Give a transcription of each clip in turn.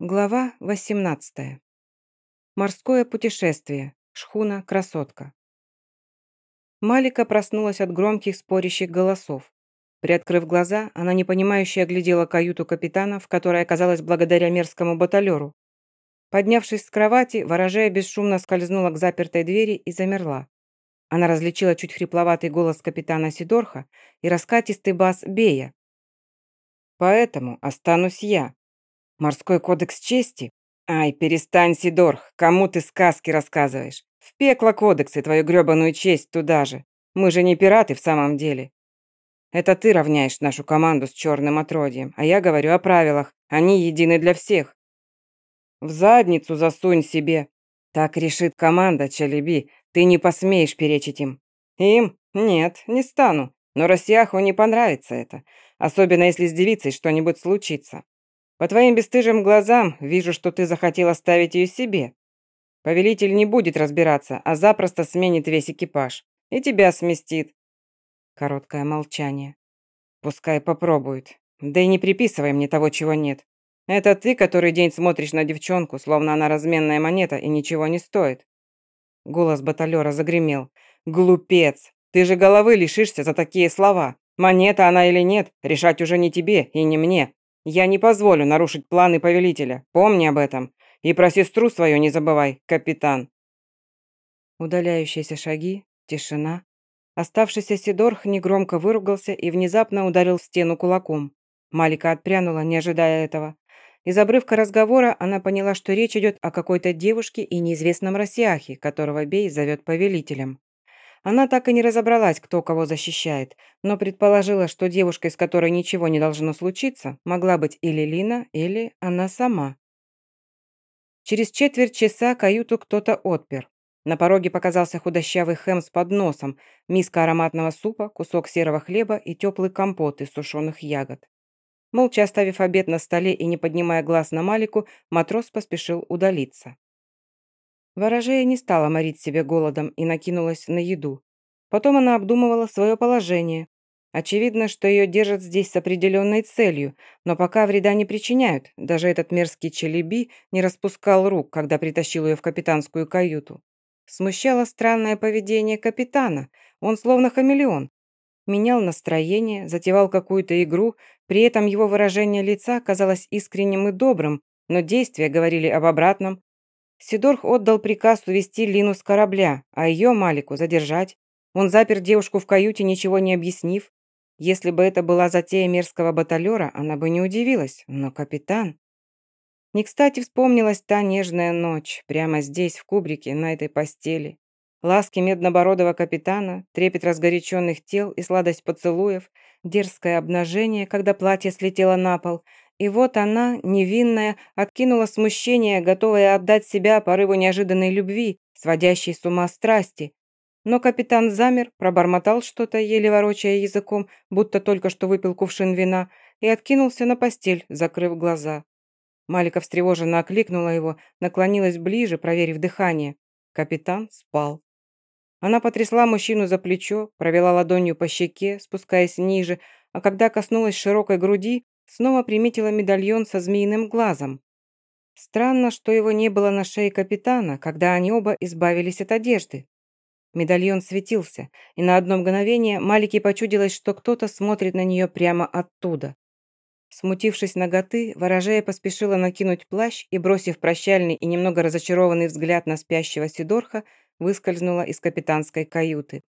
Глава 18. Морское путешествие. Шхуна «Красотка». Малика проснулась от громких спорящих голосов. Приоткрыв глаза, она непонимающе оглядела каюту капитана, в которой оказалась благодаря мерзкому баталеру. Поднявшись с кровати, ворожея бесшумно скользнула к запертой двери и замерла. Она различила чуть хрипловатый голос капитана Сидорха и раскатистый бас Бея. «Поэтому останусь я», Морской кодекс чести? Ай, перестань, Сидорх, кому ты сказки рассказываешь? В пекло кодекс и твою грёбаную честь туда же. Мы же не пираты в самом деле. Это ты равняешь нашу команду с черным отродьем, а я говорю о правилах. Они едины для всех. В задницу засунь себе. Так решит команда, Чалиби. Ты не посмеешь перечить им. Им? Нет, не стану. Но Росяху не понравится это. Особенно, если с девицей что-нибудь случится. По твоим бесстыжим глазам вижу, что ты захотел оставить ее себе. Повелитель не будет разбираться, а запросто сменит весь экипаж. И тебя сместит. Короткое молчание. Пускай попробует. Да и не приписывай мне того, чего нет. Это ты который день смотришь на девчонку, словно она разменная монета и ничего не стоит. Голос баталера загремел. Глупец! Ты же головы лишишься за такие слова. Монета она или нет, решать уже не тебе и не мне, я не позволю нарушить планы повелителя. Помни об этом. И про сестру свою не забывай, капитан». Удаляющиеся шаги, тишина. Оставшийся Сидорх негромко выругался и внезапно ударил в стену кулаком. Малика отпрянула, не ожидая этого. Из обрывка разговора она поняла, что речь идет о какой-то девушке и неизвестном Росиахе, которого Бей зовет повелителем. Она так и не разобралась, кто кого защищает, но предположила, что девушкой, с которой ничего не должно случиться, могла быть или Лина, или она сама. Через четверть часа каюту кто-то отпер. На пороге показался худощавый хэм с подносом, миска ароматного супа, кусок серого хлеба и теплый компот из сушеных ягод. Молча оставив обед на столе и не поднимая глаз на Малику, матрос поспешил удалиться. Ворожея не стала морить себе голодом и накинулась на еду. Потом она обдумывала свое положение. Очевидно, что ее держат здесь с определенной целью, но пока вреда не причиняют. Даже этот мерзкий челеби не распускал рук, когда притащил ее в капитанскую каюту. Смущало странное поведение капитана. Он словно хамелеон. Менял настроение, затевал какую-то игру, при этом его выражение лица казалось искренним и добрым, но действия говорили об обратном. Сидорх отдал приказ увести Лину с корабля, а ее, Малику, задержать. Он запер девушку в каюте, ничего не объяснив. Если бы это была затея мерзкого баталера, она бы не удивилась. Но капитан... Не кстати вспомнилась та нежная ночь, прямо здесь, в кубрике, на этой постели. Ласки меднобородого капитана, трепет разгоряченных тел и сладость поцелуев, дерзкое обнажение, когда платье слетело на пол, и вот она, невинная, откинула смущение, готовая отдать себя порыву неожиданной любви, сводящей с ума страсти. Но капитан замер, пробормотал что-то, еле ворочая языком, будто только что выпил кувшин вина, и откинулся на постель, закрыв глаза. Малика встревоженно окликнула его, наклонилась ближе, проверив дыхание. Капитан спал. Она потрясла мужчину за плечо, провела ладонью по щеке, спускаясь ниже, а когда коснулась широкой груди, снова приметила медальон со змеиным глазом. Странно, что его не было на шее капитана, когда они оба избавились от одежды. Медальон светился, и на одно мгновение Малике почудилось, что кто-то смотрит на нее прямо оттуда. Смутившись ноготы, ворожея поспешила накинуть плащ и, бросив прощальный и немного разочарованный взгляд на спящего Сидорха, выскользнула из капитанской каюты.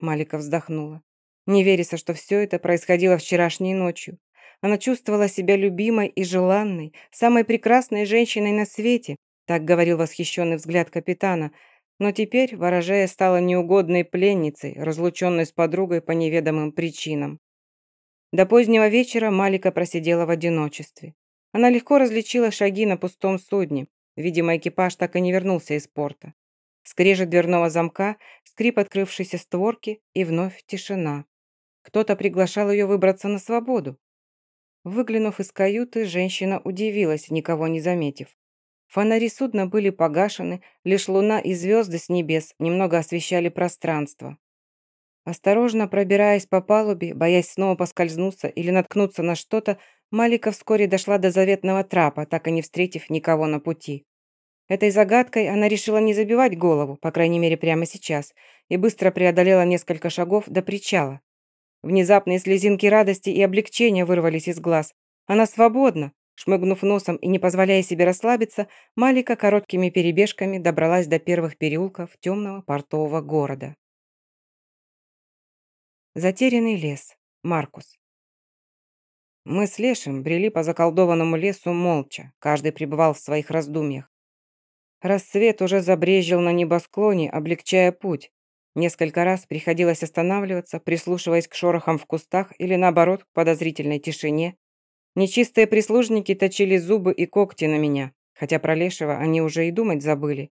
Малика вздохнула. Не верится, что все это происходило вчерашней ночью. Она чувствовала себя любимой и желанной, самой прекрасной женщиной на свете, так говорил восхищенный взгляд капитана, но теперь ворожея стала неугодной пленницей, разлученной с подругой по неведомым причинам. До позднего вечера Малика просидела в одиночестве. Она легко различила шаги на пустом судне. Видимо, экипаж так и не вернулся из порта. Скрежет дверного замка, скрип открывшейся створки и вновь тишина. Кто-то приглашал ее выбраться на свободу. Выглянув из каюты, женщина удивилась, никого не заметив. Фонари судна были погашены, лишь луна и звезды с небес немного освещали пространство. Осторожно пробираясь по палубе, боясь снова поскользнуться или наткнуться на что-то, Малика вскоре дошла до заветного трапа, так и не встретив никого на пути. Этой загадкой она решила не забивать голову, по крайней мере прямо сейчас, и быстро преодолела несколько шагов до причала. Внезапные слезинки радости и облегчения вырвались из глаз. Она свободна. Шмыгнув носом и не позволяя себе расслабиться, Малика короткими перебежками добралась до первых переулков темного портового города. Затерянный лес. Маркус. Мы с Лешим брели по заколдованному лесу молча, каждый пребывал в своих раздумьях. Рассвет уже забрезжил на небосклоне, облегчая путь. Несколько раз приходилось останавливаться, прислушиваясь к шорохам в кустах или, наоборот, к подозрительной тишине. Нечистые прислужники точили зубы и когти на меня, хотя про Лешего они уже и думать забыли.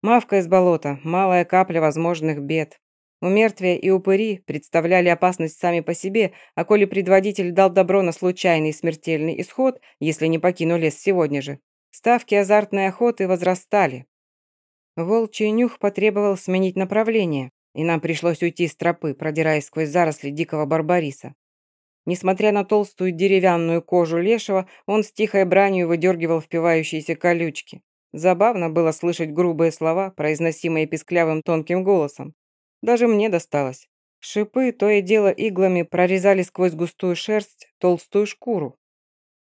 Мавка из болота, малая капля возможных бед. Умертвия и упыри представляли опасность сами по себе, а коли предводитель дал добро на случайный смертельный исход, если не покину лес сегодня же, ставки азартной охоты возрастали. Волчий нюх потребовал сменить направление, и нам пришлось уйти с тропы, продираясь сквозь заросли дикого барбариса. Несмотря на толстую деревянную кожу лешего, он с тихой бранью выдергивал впивающиеся колючки. Забавно было слышать грубые слова, произносимые писклявым тонким голосом. Даже мне досталось. Шипы то и дело иглами прорезали сквозь густую шерсть толстую шкуру.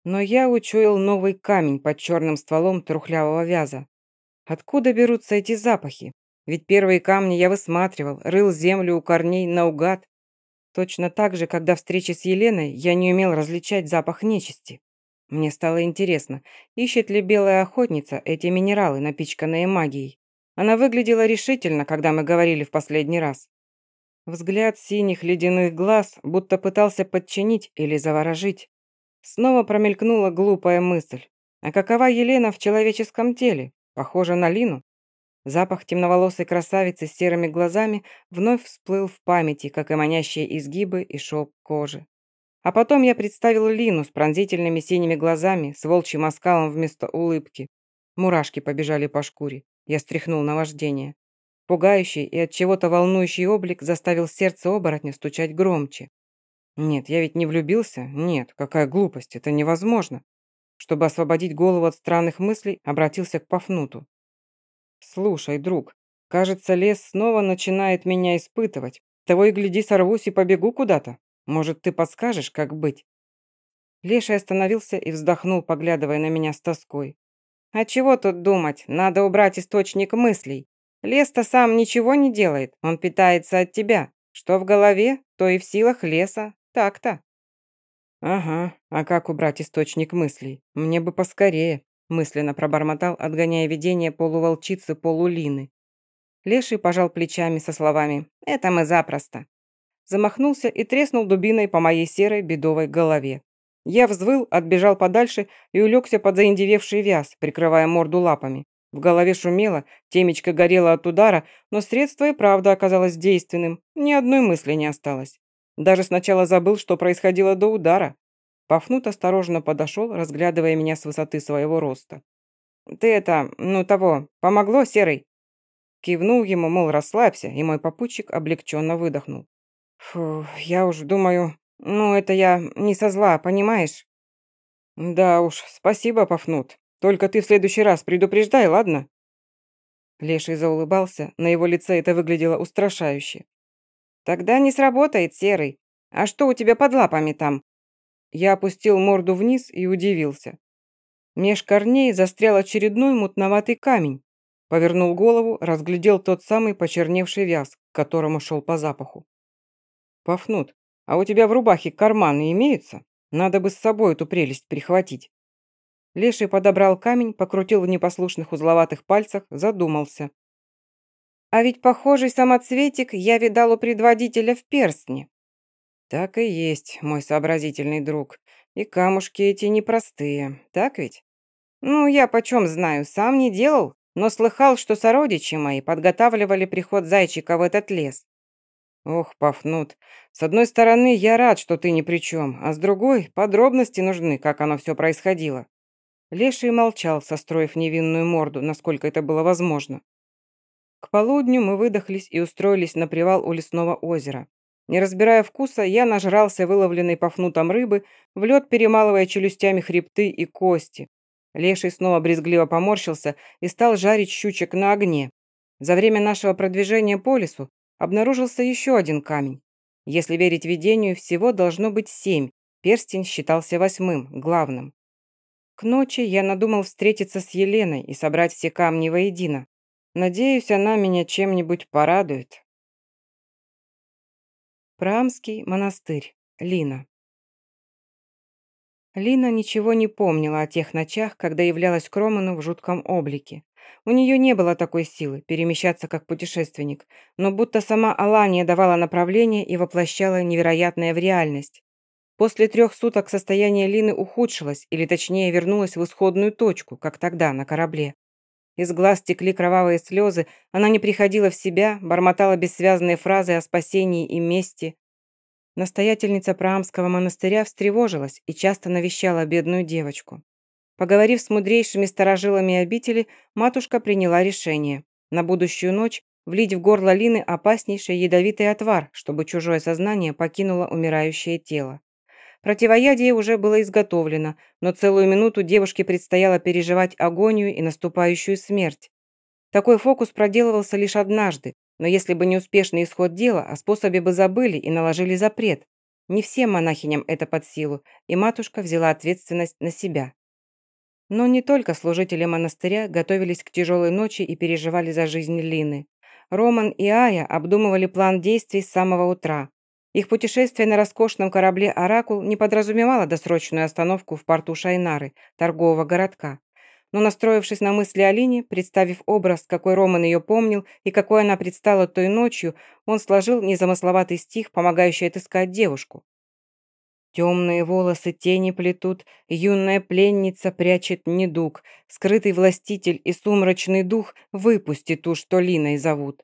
Но я учуял новый камень под черным стволом трухлявого вяза. Откуда берутся эти запахи? Ведь первые камни я высматривал, рыл землю у корней наугад. Точно так же, когда встречи с Еленой, я не умел различать запах нечисти. Мне стало интересно, ищет ли белая охотница эти минералы, напичканные магией. Она выглядела решительно, когда мы говорили в последний раз. Взгляд синих ледяных глаз будто пытался подчинить или заворожить. Снова промелькнула глупая мысль. А какова Елена в человеческом теле? Похожа на Лину? Запах темноволосой красавицы с серыми глазами вновь всплыл в памяти, как и манящие изгибы и шелк кожи. А потом я представил Лину с пронзительными синими глазами, с волчьим оскалом вместо улыбки. Мурашки побежали по шкуре. Я стряхнул на вождение. Пугающий и от чего-то волнующий облик заставил сердце оборотня стучать громче. Нет, я ведь не влюбился? Нет, какая глупость, это невозможно. Чтобы освободить голову от странных мыслей, обратился к Пафнуту. «Слушай, друг, кажется, лес снова начинает меня испытывать. Того и гляди, сорвусь и побегу куда-то. Может, ты подскажешь, как быть?» Леший остановился и вздохнул, поглядывая на меня с тоской. А чего тут думать? Надо убрать источник мыслей. Лес-то сам ничего не делает, он питается от тебя. Что в голове, то и в силах леса. Так-то. Ага, а как убрать источник мыслей? Мне бы поскорее, мысленно пробормотал, отгоняя видение полуволчицы полулины. Леший пожал плечами со словами «Это мы запросто». Замахнулся и треснул дубиной по моей серой бедовой голове. Я взвыл, отбежал подальше и улегся под заиндевевший вяз, прикрывая морду лапами. В голове шумело, темечко горело от удара, но средство и правда оказалось действенным, ни одной мысли не осталось. Даже сначала забыл, что происходило до удара. Пафнут осторожно подошел, разглядывая меня с высоты своего роста. «Ты это, ну того, помогло, Серый?» Кивнул ему, мол, расслабься, и мой попутчик облегченно выдохнул. «Фу, я уж думаю, «Ну, это я не со зла, понимаешь?» «Да уж, спасибо, Пафнут. Только ты в следующий раз предупреждай, ладно?» Леший заулыбался, на его лице это выглядело устрашающе. «Тогда не сработает, Серый. А что у тебя под лапами там?» Я опустил морду вниз и удивился. Меж корней застрял очередной мутноватый камень. Повернул голову, разглядел тот самый почерневший вяз, к которому шел по запаху. «Пафнут, а у тебя в рубахе карманы имеются? Надо бы с собой эту прелесть прихватить». Леший подобрал камень, покрутил в непослушных узловатых пальцах, задумался. «А ведь похожий самоцветик я видал у предводителя в перстне». «Так и есть, мой сообразительный друг. И камушки эти непростые, так ведь?» «Ну, я почем знаю, сам не делал, но слыхал, что сородичи мои подготавливали приход зайчика в этот лес. «Ох, Пафнут, с одной стороны, я рад, что ты ни при чем, а с другой, подробности нужны, как оно все происходило». Леший молчал, состроив невинную морду, насколько это было возможно. К полудню мы выдохлись и устроились на привал у лесного озера. Не разбирая вкуса, я нажрался выловленной по фнутам рыбы, в лед перемалывая челюстями хребты и кости. Леший снова брезгливо поморщился и стал жарить щучек на огне. За время нашего продвижения по лесу обнаружился еще один камень. Если верить видению, всего должно быть семь. Перстень считался восьмым, главным. К ночи я надумал встретиться с Еленой и собрать все камни воедино. Надеюсь, она меня чем-нибудь порадует. Прамский монастырь. Лина. Лина ничего не помнила о тех ночах, когда являлась к Роману в жутком облике. У нее не было такой силы перемещаться как путешественник, но будто сама Алания давала направление и воплощала невероятное в реальность. После трех суток состояние Лины ухудшилось, или точнее вернулось в исходную точку, как тогда, на корабле. Из глаз текли кровавые слезы, она не приходила в себя, бормотала бессвязные фразы о спасении и мести. Настоятельница Праамского монастыря встревожилась и часто навещала бедную девочку. Поговорив с мудрейшими старожилами обители, матушка приняла решение на будущую ночь влить в горло Лины опаснейший ядовитый отвар, чтобы чужое сознание покинуло умирающее тело. Противоядие уже было изготовлено, но целую минуту девушке предстояло переживать агонию и наступающую смерть. Такой фокус проделывался лишь однажды, но если бы не успешный исход дела, о способе бы забыли и наложили запрет. Не всем монахиням это под силу, и матушка взяла ответственность на себя. Но не только служители монастыря готовились к тяжелой ночи и переживали за жизнь Лины. Роман и Ая обдумывали план действий с самого утра. Их путешествие на роскошном корабле «Оракул» не подразумевало досрочную остановку в порту Шайнары, торгового городка. Но настроившись на мысли о представив образ, какой Роман ее помнил и какой она предстала той ночью, он сложил незамысловатый стих, помогающий отыскать девушку. Темные волосы тени плетут, юная пленница прячет недуг, скрытый властитель и сумрачный дух выпусти ту, что Линой зовут.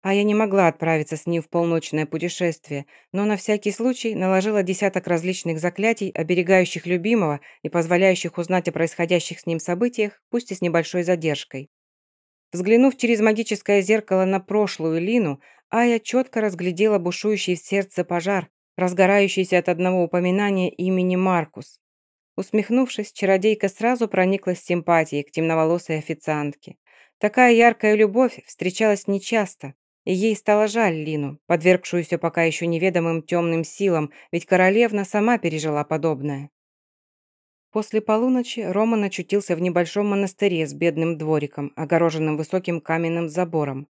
А я не могла отправиться с ним в полночное путешествие, но на всякий случай наложила десяток различных заклятий, оберегающих любимого и позволяющих узнать о происходящих с ним событиях, пусть и с небольшой задержкой. Взглянув через магическое зеркало на прошлую Лину, Ая четко разглядела бушующий в сердце пожар, разгорающийся от одного упоминания имени Маркус. Усмехнувшись, чародейка сразу прониклась симпатией к темноволосой официантке. Такая яркая любовь встречалась нечасто, и ей стало жаль Лину, подвергшуюся пока еще неведомым темным силам, ведь королевна сама пережила подобное. После полуночи Роман очутился в небольшом монастыре с бедным двориком, огороженным высоким каменным забором.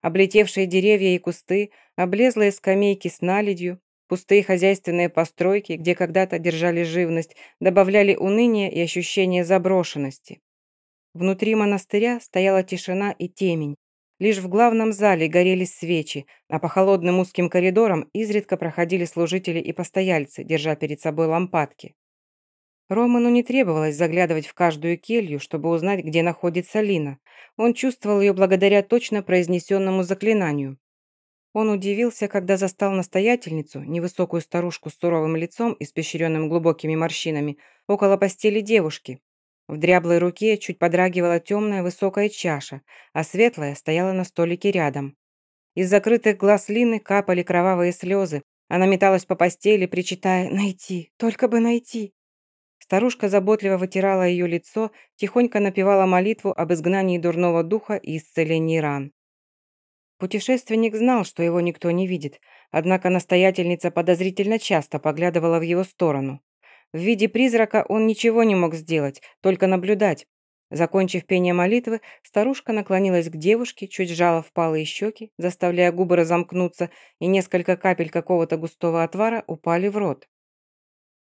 Облетевшие деревья и кусты, облезлые скамейки с наледью, Пустые хозяйственные постройки, где когда-то держали живность, добавляли уныние и ощущение заброшенности. Внутри монастыря стояла тишина и темень. Лишь в главном зале горели свечи, а по холодным узким коридорам изредка проходили служители и постояльцы, держа перед собой лампадки. Роману не требовалось заглядывать в каждую келью, чтобы узнать, где находится Лина. Он чувствовал ее благодаря точно произнесенному заклинанию. Он удивился, когда застал настоятельницу, невысокую старушку с суровым лицом, испещренным глубокими морщинами, около постели девушки. В дряблой руке чуть подрагивала темная высокая чаша, а светлая стояла на столике рядом. Из закрытых глаз Лины капали кровавые слезы. Она металась по постели, причитая «Найти! Только бы найти!». Старушка заботливо вытирала ее лицо, тихонько напевала молитву об изгнании дурного духа и исцелении ран. Путешественник знал, что его никто не видит, однако настоятельница подозрительно часто поглядывала в его сторону. В виде призрака он ничего не мог сделать, только наблюдать. Закончив пение молитвы, старушка наклонилась к девушке, чуть сжала впалые щеки, заставляя губы разомкнуться, и несколько капель какого-то густого отвара упали в рот.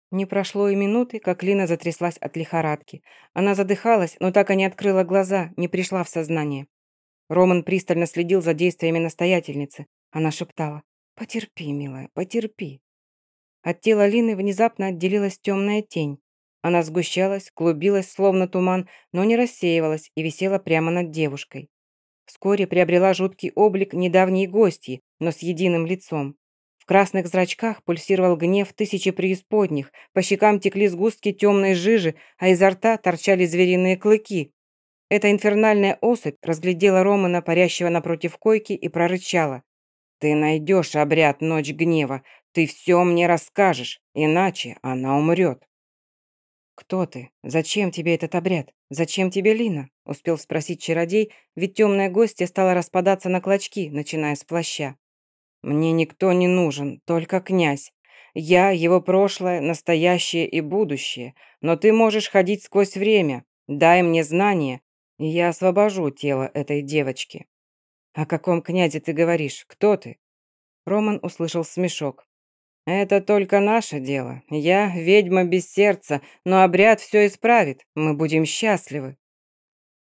Не прошло и минуты, как Лина затряслась от лихорадки. Она задыхалась, но так и не открыла глаза, не пришла в сознание. Роман пристально следил за действиями настоятельницы. Она шептала «Потерпи, милая, потерпи». От тела Лины внезапно отделилась темная тень. Она сгущалась, клубилась, словно туман, но не рассеивалась и висела прямо над девушкой. Вскоре приобрела жуткий облик недавней гости, но с единым лицом. В красных зрачках пульсировал гнев тысячи преисподних, по щекам текли сгустки темной жижи, а изо рта торчали звериные клыки, эта инфернальная особь разглядела Романа, парящего напротив койки, и прорычала. Ты найдешь обряд Ночь Гнева. Ты все мне расскажешь, иначе она умрет. «Кто ты? Зачем тебе этот обряд? Зачем тебе Лина?» – успел спросить чародей, ведь темная гостья стала распадаться на клочки, начиная с плаща. «Мне никто не нужен, только князь. Я его прошлое, настоящее и будущее, но ты можешь ходить сквозь время. Дай мне знания, и я освобожу тело этой девочки». «О каком князе ты говоришь? Кто ты?» Роман услышал смешок. «Это только наше дело. Я ведьма без сердца, но обряд все исправит. Мы будем счастливы».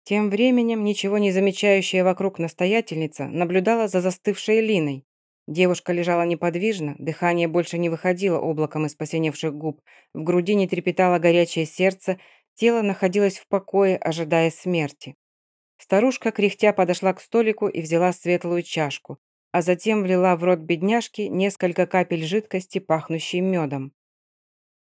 Тем временем ничего не замечающая вокруг настоятельница наблюдала за застывшей Линой. Девушка лежала неподвижно, дыхание больше не выходило облаком из посиневших губ, в груди не трепетало горячее сердце, тело находилось в покое, ожидая смерти. Старушка, кряхтя, подошла к столику и взяла светлую чашку, а затем влила в рот бедняжки несколько капель жидкости, пахнущей медом.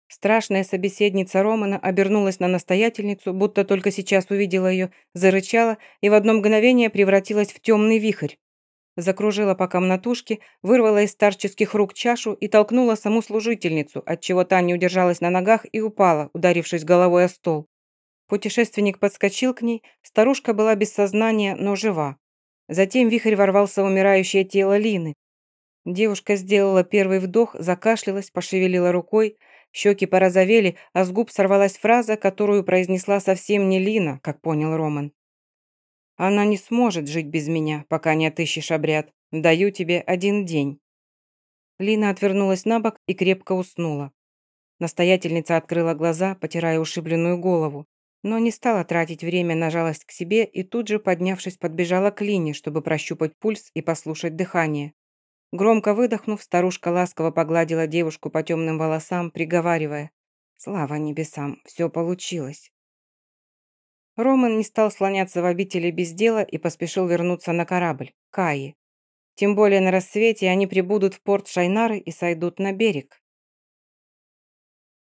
Страшная собеседница Романа обернулась на настоятельницу, будто только сейчас увидела ее, зарычала и в одно мгновение превратилась в темный вихрь. Закружила по комнатушке, вырвала из старческих рук чашу и толкнула саму служительницу, отчего та не удержалась на ногах и упала, ударившись головой о стол. Путешественник подскочил к ней, старушка была без сознания, но жива. Затем вихрь ворвался в умирающее тело Лины. Девушка сделала первый вдох, закашлялась, пошевелила рукой, щеки порозовели, а с губ сорвалась фраза, которую произнесла совсем не Лина, как понял Роман. «Она не сможет жить без меня, пока не отыщешь обряд. Даю тебе один день». Лина отвернулась на бок и крепко уснула. Настоятельница открыла глаза, потирая ушибленную голову но не стала тратить время на жалость к себе и тут же, поднявшись, подбежала к Лине, чтобы прощупать пульс и послушать дыхание. Громко выдохнув, старушка ласково погладила девушку по темным волосам, приговаривая «Слава небесам, все получилось». Роман не стал слоняться в обители без дела и поспешил вернуться на корабль, Каи. Тем более на рассвете они прибудут в порт Шайнары и сойдут на берег.